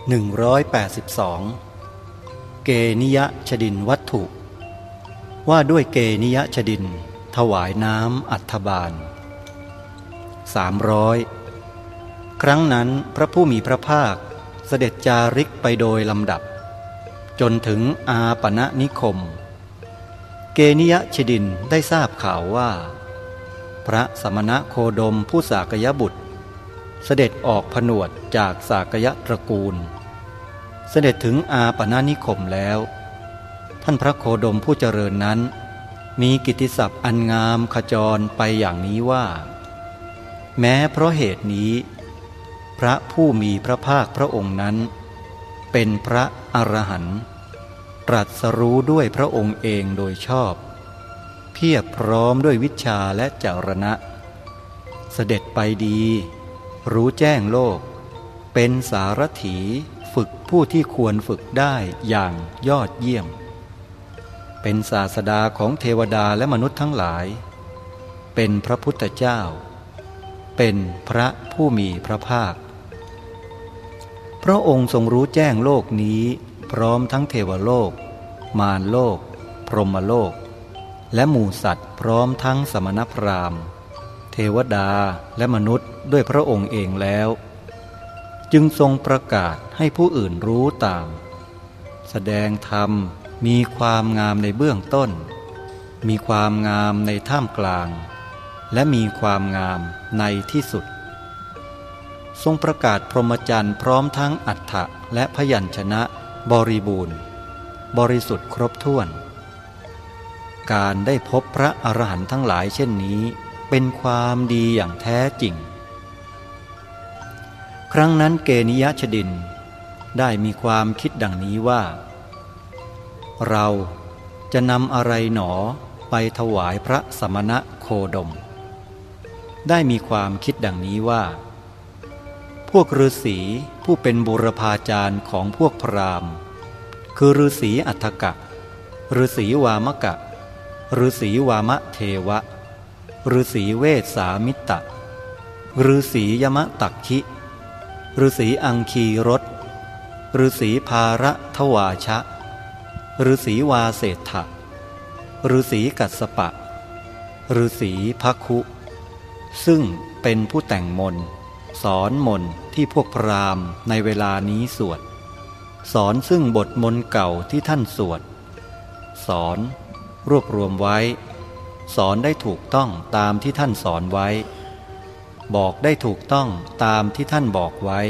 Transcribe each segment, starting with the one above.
182 เกนิยชดินวัตถุ ว่าด้วยเกนิยชดิน ถวายน้ำอัฐบาล 300 ครั้งนั้นพระผู้มีพระภาคเสด็จจาริกไปโดยลำดับ จนถึงอาปณะนิคม เกนิยชดินได้ทราบข่าวว่า พระสมณะโคดมผู้สากยบุตร เสด็จออกผนวดจากสากยะตระกูล เสด็จถึงอาปนานิคมแล้ว ท่านพระโคดมผู้เจริญนั้น มีกิติศัพท์อันงามขจรไปอย่างนี้ว่า แม้เพราะเหตุนี้ พระผู้มีพระภาคพระองค์นั้น เป็นพระอรหันต์ตรัสรู้ด้วยพระองค์เองโดยชอบ เพียบพร้อมด้วยวิชาและจารณะ เสด็จไปดี รู้แจ้งโลก เป็นสารถีฝึกผู้ที่ควรฝึกได้อย่างยอดเยี่ยม เป็นศาสดาของเทวดาและมนุษย์ทั้งหลาย เป็นพระพุทธเจ้า เป็นพระผู้มีพระภาค พระองค์ทรงรู้แจ้งโลกนี้ พร้อมทั้งเทวโลก มารโลก พรหมโลก และหมู่สัตว์พร้อมทั้งสมณพราหมณ์ วดาและมนุษย์ด้วยพระองค์เองแล้ว จึงทรงประกาศให้ผู้อื่นรู้ตาม แสดงธรรมมีความงามในเบื้องต้น มีความงามในท่ามกลาง และมีความงามในที่สุด ทรงประกาศพรหมจรรย์พร้อมทั้งอัฏฐะและพยัญชนะบริบูรณ์ บริสุทธิ์ครบถ้วน การได้พบพระอรหันต์ทั้งหลายเช่นนี้ เป็นความดีอย่างแท้จริง ครั้งนั้นเกนิยชดินได้มีความคิดดังนี้ว่า เราจะนำอะไรหนอไปถวายพระสมณะโคดม ได้มีความคิดดังนี้ว่า พวกฤาษีผู้เป็นบุรพาจารย์ของพวกพราหมณ์ คือฤาษีอัฏฐกะฤาษีวามกะฤาษีวามะเทวะ ฤษีเวสามิตะฤษียมะตักคิฤษีอังคีรสฤษีภาระทวาชะฤษีวาเศษฐะฤษีกัสปะฤษีพักคุ ซึ่งเป็นผู้แต่งมนสอนมนที่พวกพราหมณ์ในเวลานี้สวด สอนซึ่งบทมนเก่าที่ท่านสวด สอนรวบรวมไว้ สอนได้ถูกต้องตามที่ท่านสอนไว้ บอกได้ถูกต้องตามที่ท่านบอกไว้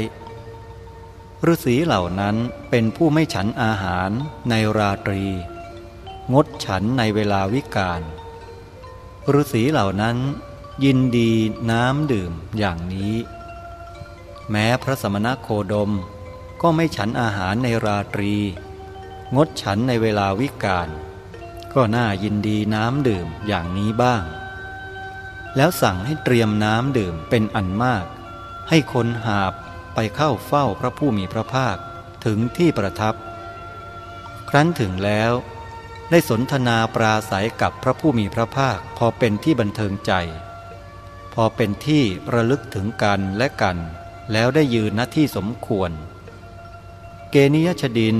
ฤาษีเหล่านั้นเป็นผู้ไม่ฉันอาหารในราตรี งดฉันในเวลาวิกาลฤาษีเหล่านั้นยินดีน้ำดื่มอย่างนี้ แม้พระสมณโคดมก็ไม่ฉันอาหารในราตรี งดฉันในเวลาวิกาล ก็น่ายินดีน้ำดื่มอย่างนี้บ้าง แล้วสั่งให้เตรียมน้ำดื่มเป็นอันมาก ให้คนหาบไปเข้าเฝ้าพระผู้มีพระภาคถึงที่ประทับ ครั้นถึงแล้ว ได้สนทนาปราศัยกับพระผู้มีพระภาคพอเป็นที่บันเทิงใจ พอเป็นที่ระลึกถึงกันและกัน แล้วได้ยืนณที่สมควร เกนิยชดิน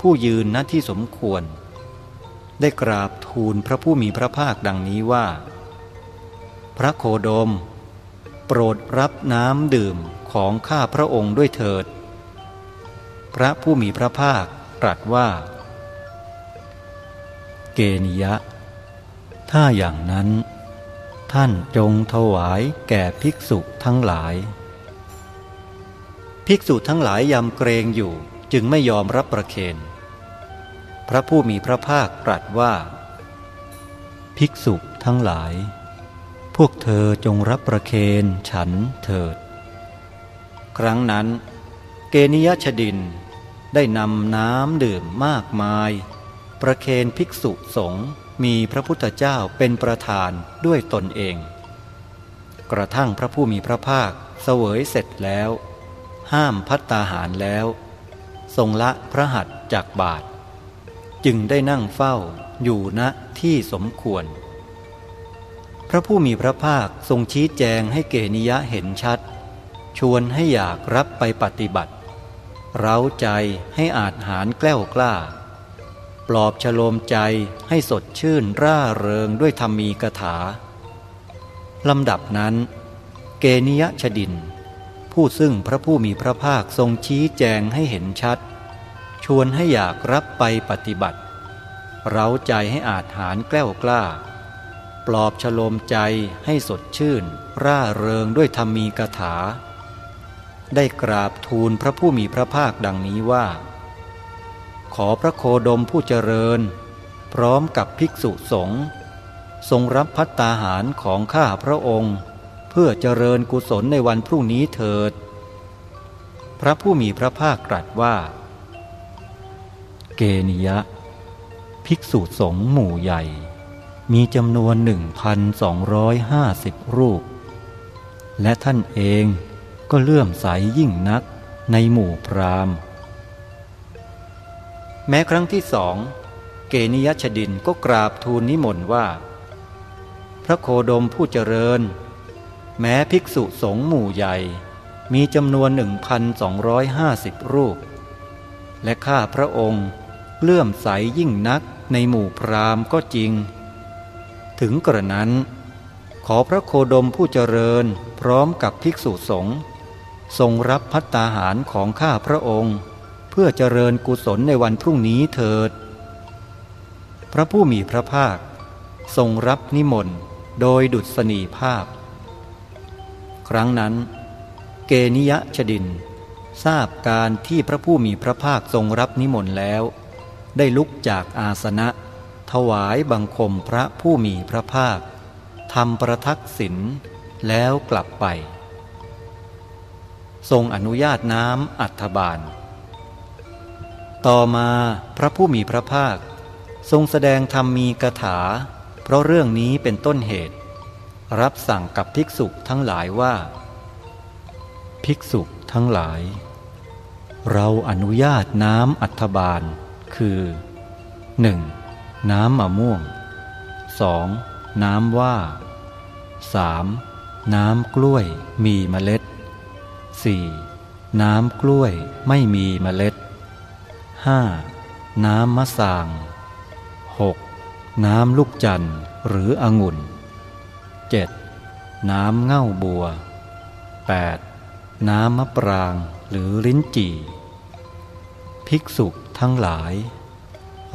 ผู้ยืนณที่สมควร ได้กราบทูลพระผู้มีพระภาคดังนี้ว่า พระโคดม โปรดรับน้ำดื่มของข้าพระองค์ด้วยเถิด พระผู้มีพระภาคตรัสว่า เกนิยะ ถ้าอย่างนั้น ท่านจงถวายแก่ภิกษุทั้งหลาย ภิกษุทั้งหลายยำเกรงอยู่จึงไม่ยอมรับประเคน พระผู้มีพระภาคตรัสว่า ภิกษุทั้งหลาย พวกเธอจงรับประเคนฉันเถิด ครั้งนั้น เกนิยชดินได้นำน้ำดื่มมากมาย ประเคนภิกษุสงฆ์มีพระพุทธเจ้าเป็นประธานด้วยตนเอง กระทั่งพระผู้มีพระภาคเสวยเสร็จแล้ว ห้ามพัตตาหารแล้ว ทรงละพระหัตจากบาท จึงได้นั่งเฝ้าอยู่ณที่สมควร พระผู้มีพระภาคทรงชี้แจงให้เกนิยะเห็นชัด ชวนให้อยากรับไปปฏิบัติ เร้าใจให้อาจหารแกล้วกล้า ปลอบฉโลมใจให้สดชื่นร่าเริงด้วยธรรมีกถาลำดับนั้น เกนิยะชดิน ผู้ซึ่งพระผู้มีพระภาคทรงชี้แจงให้เห็นชัด ชวนให้อยากรับไปปฏิบัติ เร้าใจให้อาจหารแกล้วกล้า ปลอบฉโลมใจให้สดชื่น ร่าเริงด้วยธรรมีกถา ได้กราบทูลพระผู้มีพระภาคดังนี้ว่า ขอพระโคดมผู้เจริญ พร้อมกับภิกษุสงฆ์ทรงรับพัตตาหารของข้าพระองค์ เพื่อเจริญกุศลในวันพรุ่งนี้เถิด พระผู้มีพระภาคตรัสว่า เกนิยะ ภิกษุสงฆ์หมู่ใหญ่ มีจำนวนหนึ่งพันสองร้อยห้าสิบรูป และท่านเองก็เลื่อมใสยยิ่งนักในหมู่พราหมณ์ แม้ครั้งที่สองเกนิยชดินก็กราบทูลนิมนต์ว่า พระโคดมผู้เจริญ แม้ภิกษุสงฆ์หมู่ใหญ่ มีจำนวน 1,250 รูป และข้าพระองค์ เลื่อมใสยิ่งนักในหมู่พราหมณ์ก็จริง ถึงกระนั้น ขอพระโคดมผู้เจริญพร้อมกับภิกษุสงฆ์ทรงรับพัตตาหารของข้าพระองค์ เพื่อเจริญกุศลในวันพรุ่งนี้เถิด พระผู้มีพระภาค ทรงรับนิมนต์โดยดุษณีภาพ ครั้งนั้น เกนิยะชดิน ทราบการที่พระผู้มีพระภาคทรงรับนิมนต์แล้ว ได้ลุกจากอาสนะ ถวายบังคมพระผู้มีพระภาคทำประทักษิณแล้วกลับไป ทรงอนุญาตน้ำอัฐบาล ต่อมาพระผู้มีพระภาค ทรงแสดงธรรมมีกถา เพราะเรื่องนี้เป็นต้นเหตุ รับสั่งกับภิกษุทั้งหลายว่า ภิกษุทั้งหลาย เราอนุญาตน้ำอัฐบาล คือ 1. น้ำมะม่วง 2. น้ำว่า 3. น้ำกล้วยมีเมล็ด 4. น้ำกล้วยไม่มีเมล็ด 5. น้ำมะสาง 6. น้ำลูกจันทร์หรือองุ่น 7. น้ำเง่าบัว 8. น้ำมะปรางหรือลิ้นจี่ ภิกษุ ทั้งหลาย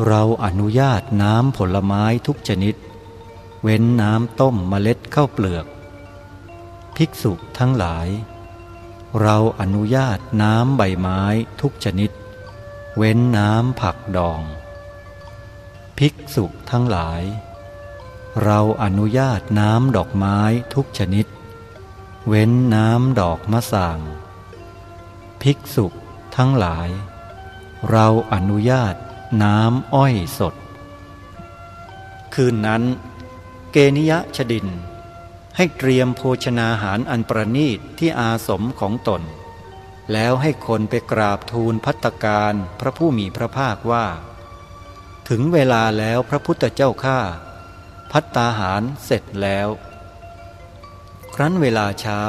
เราอนุญาตน้ำผลไม้ทุกชนิด เว้นน้ำต้มเมล็ดข้าวเปลือก ภิกษุทั้งหลาย เราอนุญาตน้ำใบไม้ทุกชนิด เว้นน้ำผักดอง ภิกษุทั้งหลาย เราอนุญาตน้ำดอกไม้ทุกชนิด เว้นน้ำดอกมะสางภิกษุทั้งหลาย เราอนุญาตน้ำอ้อยสด คืนนั้น เกนิยะชดิน ให้เตรียมโภชนาหารอันประนีตที่อาสมของตน แล้วให้คนไปกราบทูลพัตการพระผู้มีพระภาคว่า ถึงเวลาแล้วพระพุทธเจ้าข้าพัตตาหารเสร็จแล้ว ครั้นเวลาเช้า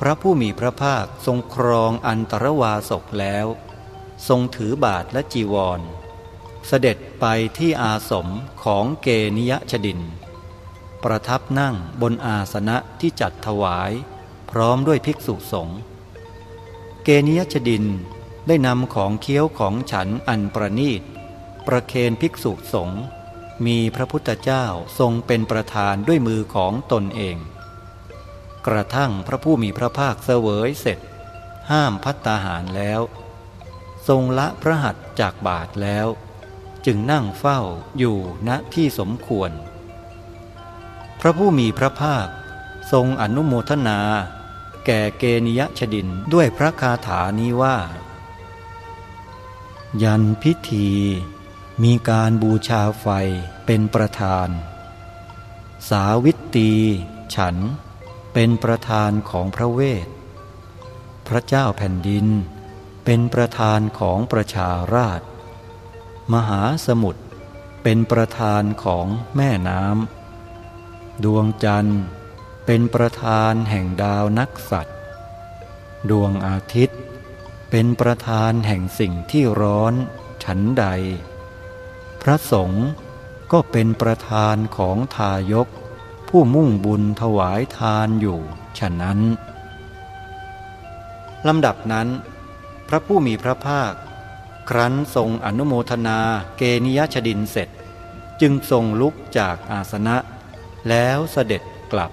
พระผู้มีพระภาคทรงครองอันตรวาสกแล้ว ทรงถือบาทและจีวร เสด็จไปที่อาสมของเกนิยชดิน ประทับนั่งบนอาสนะที่จัดถวาย พร้อมด้วยภิกษุสงฆ์เกนิยชดินได้นำของเคี้ยวของฉันอันประนีต ประเคนภิกษุสงฆ์มีพระพุทธเจ้าทรงเป็นประธานด้วยมือของตนเอง กระทั่งพระผู้มีพระภาคเสวยเสร็จ ห้ามพัตตาหารแล้ว ทรงละพระหัตจากบาทแล้ว จึงนั่งเฝ้าอยู่ณที่สมควร พระผู้มีพระภาค ทรงอนุโมทนา แก่เกนิยชดินด้วยพระคาถานี้ว่า ยันพิธีมีการบูชาไฟเป็นประธาน สาวิตตีฉันเป็นประธานของพระเวท พระเจ้าแผ่นดิน เป็นประธานของประชาราช มหาสมุทรเป็นประธานของแม่น้ำดวงจันทร์เป็นประธานแห่งดาวนักสัตว์ ดวงอาทิตย์ เป็นประธานแห่งสิ่งที่ร้อนฉันใด พระสงฆ์ก็เป็นประธานของทายก ผู้มุ่งบุญถวายทานอยู่ฉะนั้นลำดับนั้น พระผู้มีพระภาค ครั้นทรงอนุโมทนาเกนิยชดินเสร็จ จึงทรงลุกจากอาสนะ แล้วเสด็จกลับ